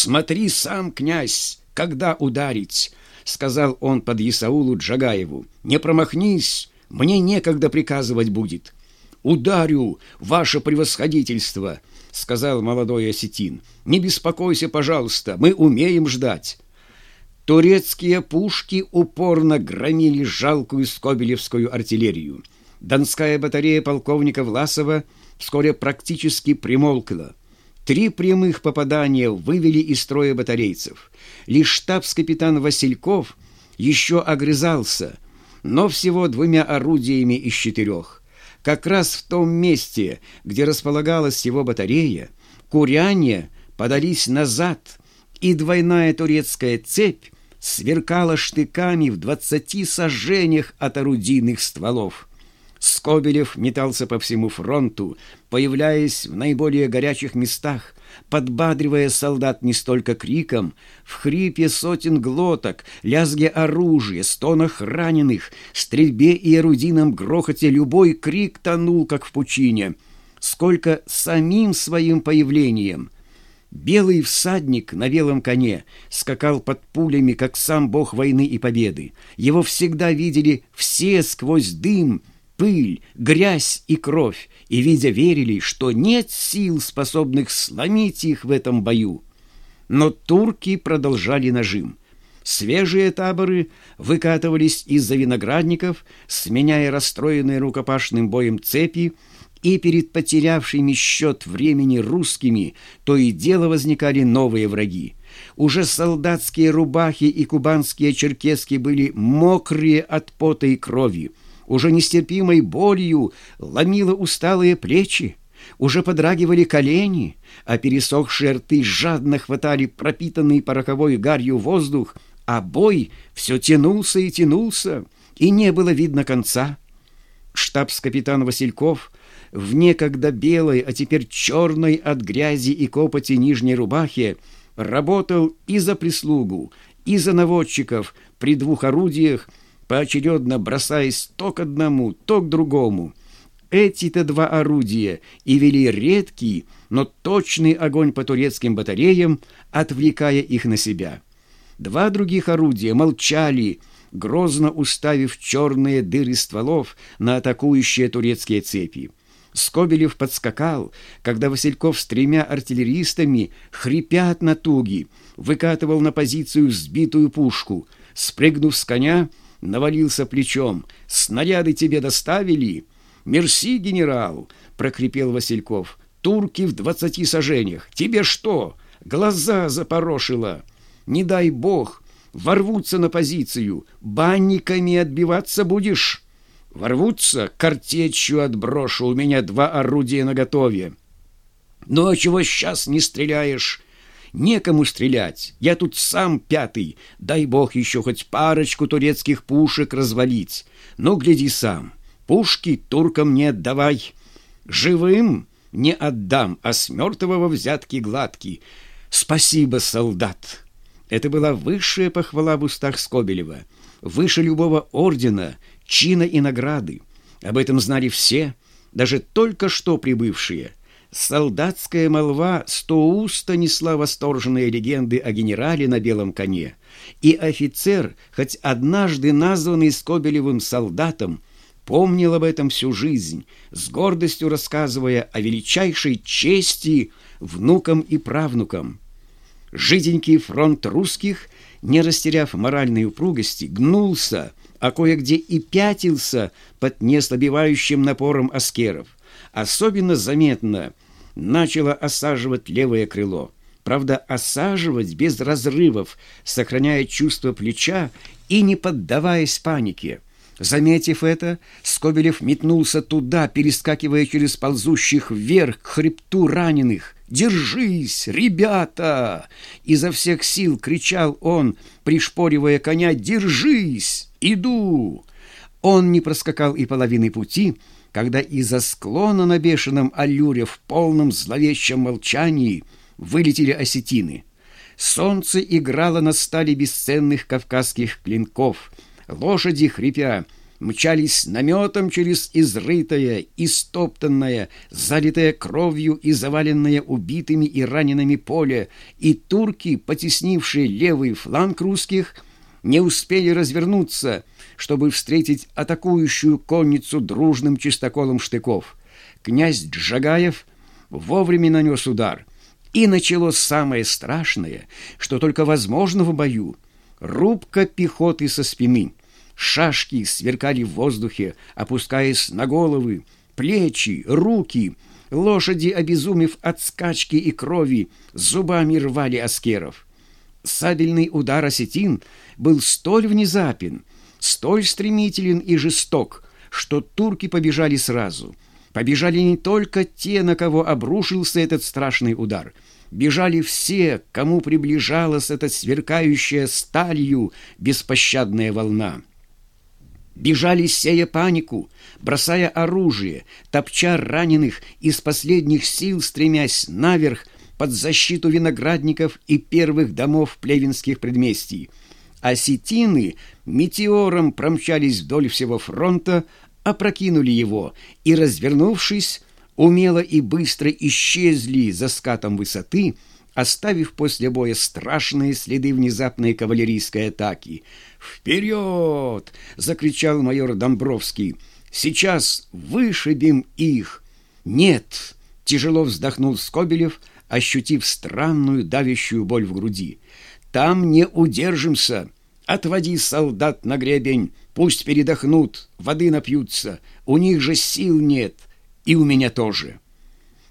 «Смотри сам, князь, когда ударить!» — сказал он под Исаулу Джагаеву. «Не промахнись, мне некогда приказывать будет». «Ударю, ваше превосходительство!» — сказал молодой осетин. «Не беспокойся, пожалуйста, мы умеем ждать». Турецкие пушки упорно громили жалкую скобелевскую артиллерию. Донская батарея полковника Власова вскоре практически примолкла. Три прямых попадания вывели из строя батарейцев. Лишь штабс-капитан Васильков еще огрызался, но всего двумя орудиями из четырех. Как раз в том месте, где располагалась его батарея, куряне подались назад, и двойная турецкая цепь сверкала штыками в двадцати сожжениях от орудийных стволов. Скобелев метался по всему фронту, появляясь в наиболее горячих местах, подбадривая солдат не столько криком, в хрипе сотен глоток, лязге оружия, стонах раненых, стрельбе и орудийном грохоте любой крик тонул, как в пучине, сколько самим своим появлением. Белый всадник на белом коне скакал под пулями, как сам бог войны и победы. Его всегда видели все сквозь дым — пыль, грязь и кровь, и, видя, верили, что нет сил, способных сломить их в этом бою. Но турки продолжали нажим. Свежие таборы выкатывались из-за виноградников, сменяя расстроенные рукопашным боем цепи, и перед потерявшими счет времени русскими то и дело возникали новые враги. Уже солдатские рубахи и кубанские черкески были мокрые от пота и крови, уже нестерпимой болью ломило усталые плечи, уже подрагивали колени, а пересохшие рты жадно хватали пропитанный пороховой гарью воздух, а бой все тянулся и тянулся, и не было видно конца. Штабс-капитан Васильков в некогда белой, а теперь черной от грязи и копоти нижней рубахе работал и за прислугу, и за наводчиков при двух орудиях, поочередно бросаясь то к одному, то к другому. Эти-то два орудия и вели редкий, но точный огонь по турецким батареям, отвлекая их на себя. Два других орудия молчали, грозно уставив черные дыры стволов на атакующие турецкие цепи. Скобелев подскакал, когда Васильков с тремя артиллеристами, хрипя от натуги, выкатывал на позицию сбитую пушку. Спрыгнув с коня, навалился плечом. «Снаряды тебе доставили?» «Мерси, генерал!» — прокрепел Васильков. «Турки в двадцати сажениях. Тебе что? Глаза запорошило. Не дай бог, ворвутся на позицию. Банниками отбиваться будешь?» «Ворвутся, картечью отброшу. У меня два орудия наготове». «Ну а чего сейчас не стреляешь?» Некому стрелять. Я тут сам пятый. Дай бог еще хоть парочку турецких пушек развалить. Ну, гляди сам. Пушки туркам не отдавай. Живым не отдам, а с мертвого взятки гладкий. Спасибо, солдат. Это была высшая похвала в устах Скобелева. Выше любого ордена, чина и награды. Об этом знали все, даже только что прибывшие – Солдатская молва стоуста несла восторженные легенды о генерале на белом коне, и офицер, хоть однажды названный Скобелевым солдатом, помнил об этом всю жизнь, с гордостью рассказывая о величайшей чести внукам и правнукам. Жиденький фронт русских, не растеряв моральной упругости, гнулся, а кое-где и пятился под неслабевающим напором аскеров особенно заметно начало осаживать левое крыло. Правда, осаживать без разрывов, сохраняя чувство плеча и не поддаваясь панике. Заметив это, Скобелев метнулся туда, перескакивая через ползущих вверх к хребту раненых. «Держись, ребята!» Изо всех сил кричал он, пришпоривая коня. «Держись! Иду!» Он не проскакал и половины пути, когда из-за склона на бешеном аллюре в полном зловещем молчании вылетели осетины. Солнце играло на стали бесценных кавказских клинков. Лошади, хрипя, мчались наметом через изрытое, истоптанное, залитое кровью и заваленное убитыми и ранеными поле, и турки, потеснившие левый фланг русских, не успели развернуться, чтобы встретить атакующую конницу дружным чистоколом штыков. Князь Джагаев вовремя нанес удар, и началось самое страшное, что только возможно в бою — рубка пехоты со спины — Шашки сверкали в воздухе, опускаясь на головы, плечи, руки. Лошади, обезумев от скачки и крови, зубами рвали аскеров. Сабельный удар осетин был столь внезапен, столь стремителен и жесток, что турки побежали сразу. Побежали не только те, на кого обрушился этот страшный удар. Бежали все, кому приближалась эта сверкающая сталью беспощадная волна бежали, сея панику, бросая оружие, топча раненых из последних сил, стремясь наверх под защиту виноградников и первых домов плевенских предместий. Осетины метеором промчались вдоль всего фронта, опрокинули его и, развернувшись, умело и быстро исчезли за скатом высоты, оставив после боя страшные следы внезапной кавалерийской атаки. «Вперед!» — закричал майор Домбровский. «Сейчас вышибем их!» «Нет!» — тяжело вздохнул Скобелев, ощутив странную давящую боль в груди. «Там не удержимся! Отводи солдат на гребень, пусть передохнут, воды напьются, у них же сил нет, и у меня тоже!»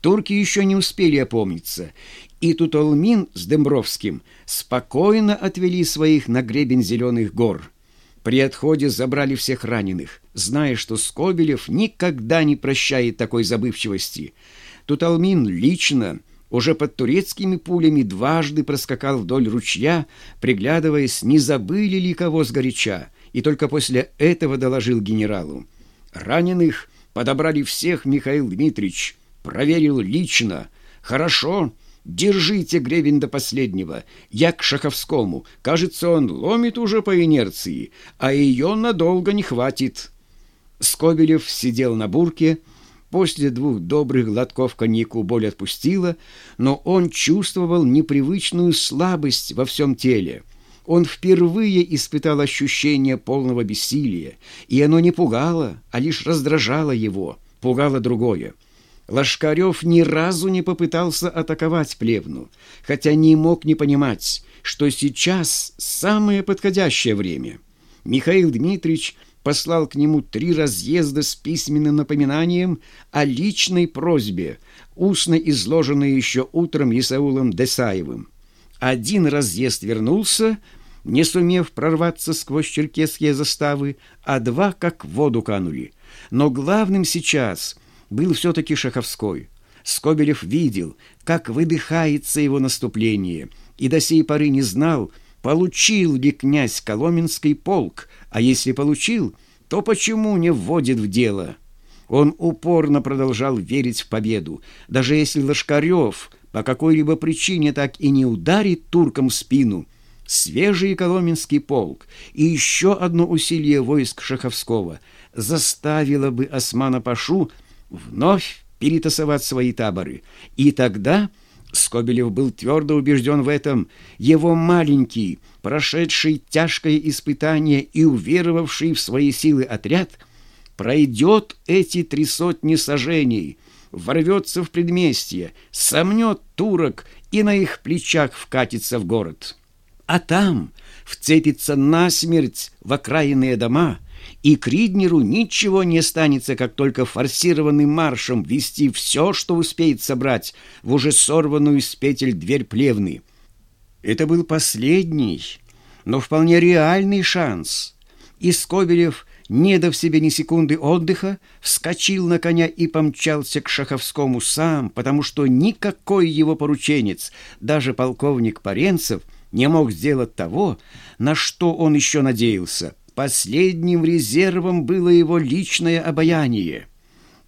Турки еще не успели опомниться, и Тутолмин с Дембровским спокойно отвели своих на гребень зеленых гор. При отходе забрали всех раненых, зная, что Скобелев никогда не прощает такой забывчивости. Туталмин лично уже под турецкими пулями дважды проскакал вдоль ручья, приглядываясь, не забыли ли кого сгоряча, и только после этого доложил генералу. Раненых подобрали всех Михаил Дмитриевич, проверил лично. Хорошо, Держите гребень до последнего. Я к Шаховскому. Кажется, он ломит уже по инерции, а ее надолго не хватит. Скобелев сидел на бурке. После двух добрых глотков коньяку боль отпустила, но он чувствовал непривычную слабость во всем теле. Он впервые испытал ощущение полного бессилия, и оно не пугало, а лишь раздражало его, пугало другое. Лошкарев ни разу не попытался атаковать Плевну, хотя не мог не понимать, что сейчас самое подходящее время. Михаил Дмитриевич послал к нему три разъезда с письменным напоминанием о личной просьбе, устно изложенной еще утром Исаулом Десаевым. Один разъезд вернулся, не сумев прорваться сквозь черкесские заставы, а два как в воду канули. Но главным сейчас — был все-таки Шаховской. Скобелев видел, как выдыхается его наступление, и до сей поры не знал, получил ли князь Коломенский полк, а если получил, то почему не вводит в дело? Он упорно продолжал верить в победу, даже если Лошкарев по какой-либо причине так и не ударит туркам в спину. Свежий Коломенский полк и еще одно усилие войск Шаховского заставило бы Османа-Пашу вновь перетасовать свои таборы. И тогда Скобелев был твердо убежден в этом. Его маленький, прошедший тяжкое испытание и уверовавший в свои силы отряд пройдет эти три сотни сожжений, ворвется в предместье, сомнет турок и на их плечах вкатится в город. А там вцепится насмерть в окраинные дома — и Криднеру ничего не останется, как только форсированным маршем вести все, что успеет собрать в уже сорванную с петель дверь плевны. Это был последний, но вполне реальный шанс. И Скобелев, не дав себе ни секунды отдыха, вскочил на коня и помчался к Шаховскому сам, потому что никакой его порученец, даже полковник Паренцев, не мог сделать того, на что он еще надеялся. Последним резервом было его личное обаяние.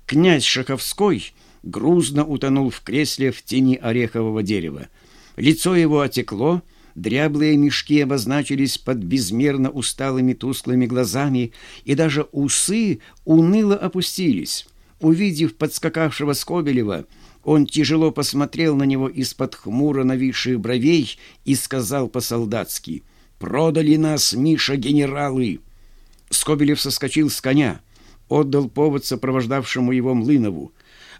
Князь Шаховской грузно утонул в кресле в тени орехового дерева. Лицо его отекло, Дряблые мешки обозначились под безмерно усталыми тусклыми глазами, и даже усы уныло опустились. Увидев подскакавшего Скобелева, он тяжело посмотрел на него из-под хмуро нависших бровей и сказал по-солдатски «Продали нас, Миша, генералы!» Скобелев соскочил с коня, отдал повод сопровождавшему его Млынову.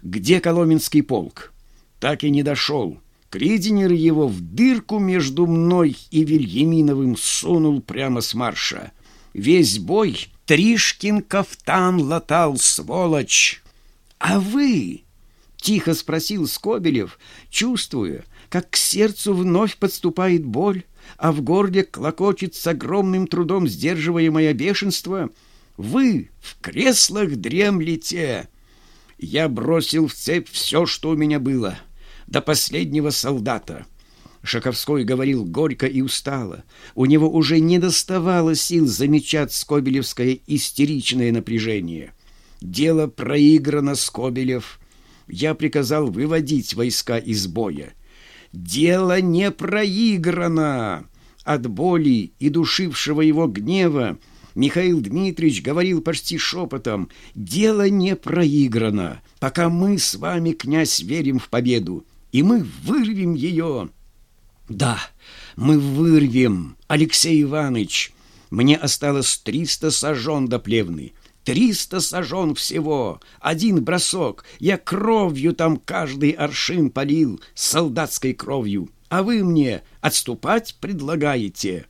«Где Коломенский полк?» «Так и не дошел». Кридинер его в дырку между мной и Вильяминовым сунул прямо с марша. Весь бой Тришкин кафтан латал, сволочь. «А вы?» — тихо спросил Скобелев, чувствуя, как к сердцу вновь подступает боль, а в горле клокочет с огромным трудом сдерживаемое бешенство. «Вы в креслах дремлете!» Я бросил в цепь все, что у меня было — до последнего солдата. Шаковской говорил горько и устало. У него уже не доставало сил замечать скобелевское истеричное напряжение. Дело проиграно, Скобелев. Я приказал выводить войска из боя. Дело не проиграно. От боли и душившего его гнева Михаил Дмитриевич говорил почти шепотом, «Дело не проиграно, пока мы с вами, князь, верим в победу и мы вырвем ее. Да, мы вырвем, Алексей Иванович. Мне осталось триста сажен до плевны. Триста сажен всего, один бросок. Я кровью там каждый аршин полил, солдатской кровью. А вы мне отступать предлагаете?»